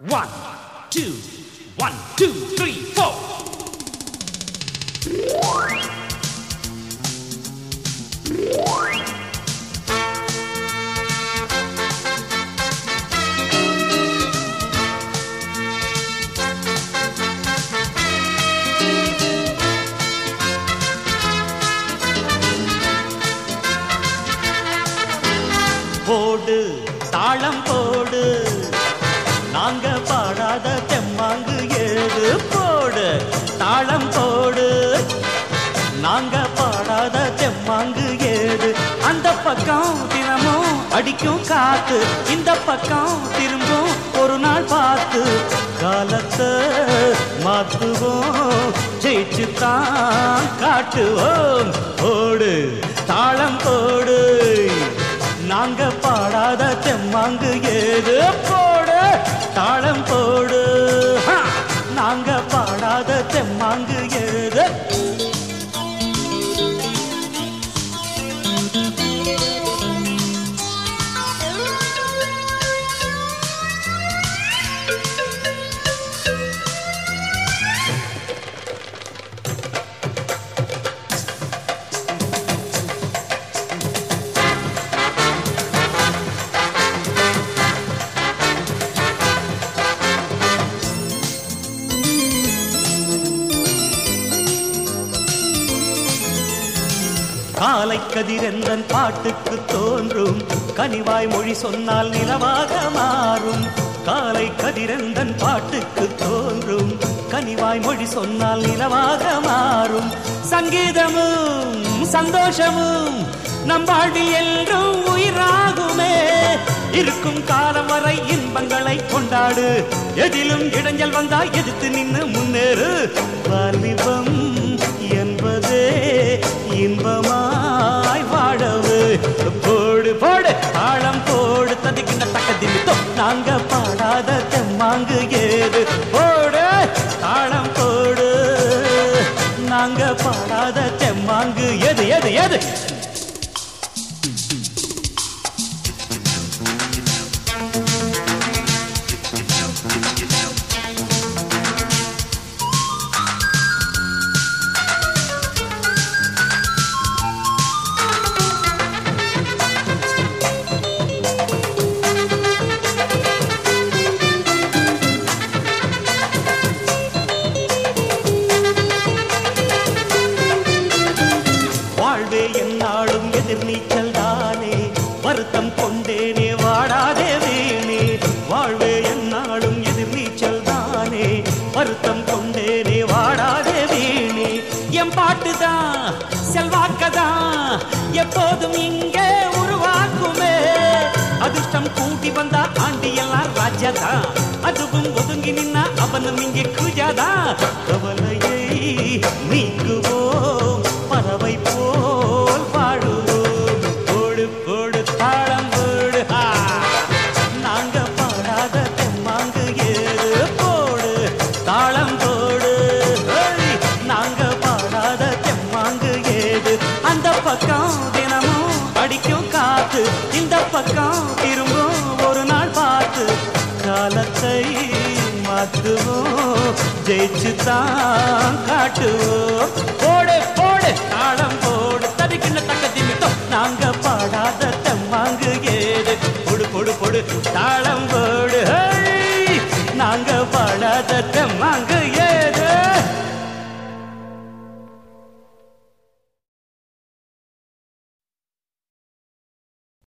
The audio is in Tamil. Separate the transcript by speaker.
Speaker 1: One, two, one, two, three, four.
Speaker 2: போடு தாளம் போடு பக்கம் தினமும் அடிக்கும் காத்து இந்த பக்கம் திரும்பும் ஒரு நாள் பார்த்து காலத்தை மாத்துவோம் ஜெயிச்சு தான் காட்டுவோம். ஓடு தாளம் போடு நாங்க பாடாத தெம்மாங்கு ஏது போடு? தாளம் போடு நாங்க பாடாத தெம்மாங்கு காலை கதிரெந்தன் பாட்டுக்கு தோன்றும். கனிவாய் மொழி சொன்னால் நிலவாக மாறும். காலை கதிரெந்தன் பாட்டுக்கு தோன்றும். கனிவாய் மொழி சொன்னால் நிலவாக மாறும். சங்கீதமும் சந்தோஷமும் நம் வாழ்வில் என்றும் உயிராகுமே. இருக்கும் காலம் வரை இன்பங்களை கொண்டாடு. எதிலும் இடைஞ்சல் வந்தால் எதிர்த்து நின்று முன்னேறு. வாலிபம் நாங்க பாடாத தெம்மாங்கு ஏது போடு தாளம் போடு. நாங்க பாடாத தெம்மாங்கு. எது எது எது? என்னாலும் எதிர்நீச்சல் தானே. வருத்தம் கொண்டேனே வாடாதே வேணே. வாழ்வே என்னாலும் எதிர்நீச்சல் தானே. வருத்தம் கொண்டேனே வாடாதே வேணே. என் பாட்டுதான் செல்வாக்கதான் எப்போதும் இங்கே உருவாக்குமே. அதிர்ஷ்டம் கூட்டி வந்தா ஆண்டி எல்லாம் ராஜாதா அதுவும் ஒதுங்கி நின்னா அவனும் இங்கே குஜாதான் கவலையை நீக்குவோம். காத்து இந்த பக்கம் திரும்பும் ஒரு நாள் பார்த்து காலத்தை மாத்துவோம் ஜெயிச்சு தான் காட்டுவோம். போடு போடு. தாளம் போடு தவிக்கின்ற தக்க திமித்தம் நாங்க பாடாத தெம்மாங்கு ஏது? பொடு பொடு பொடு தாளம் போடு. நாங்க பாடாத தெம்மாங்கு